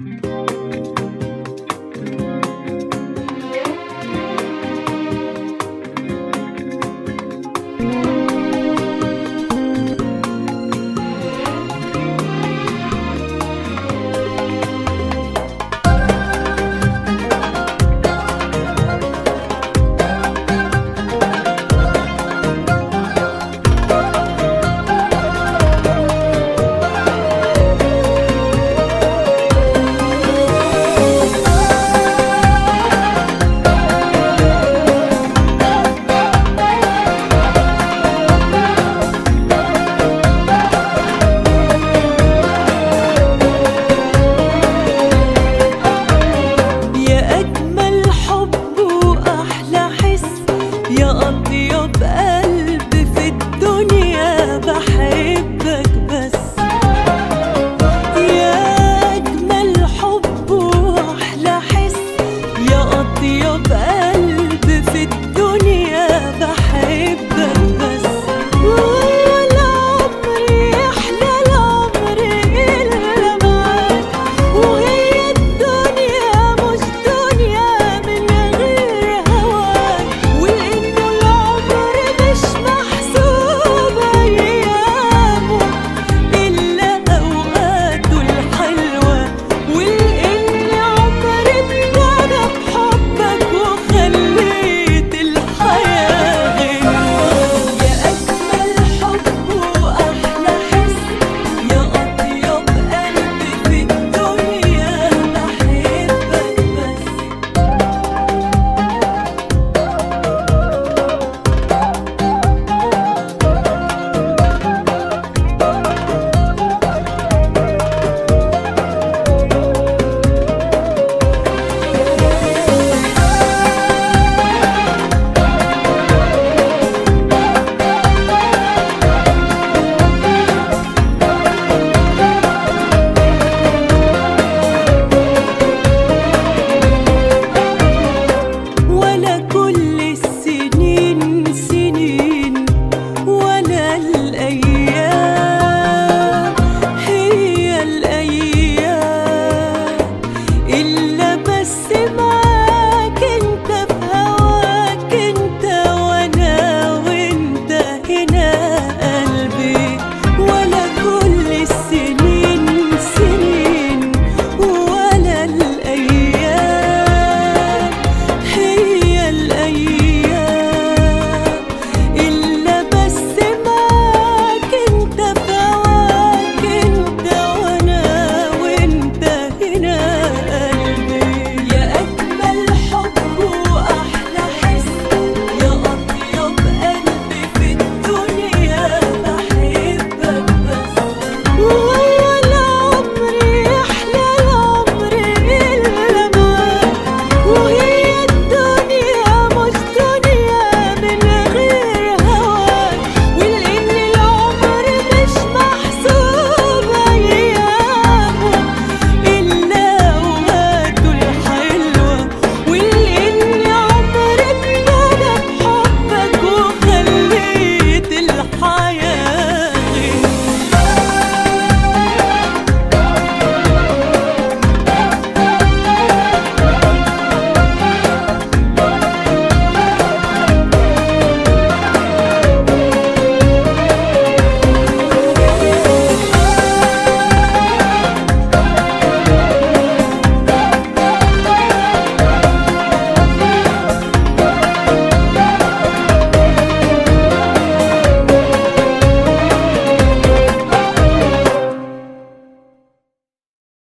you but